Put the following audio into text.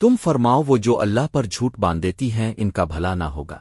تم فرماؤ وہ جو اللہ پر جھوٹ باندھ دیتی ہیں، ان کا بھلا نہ ہوگا۔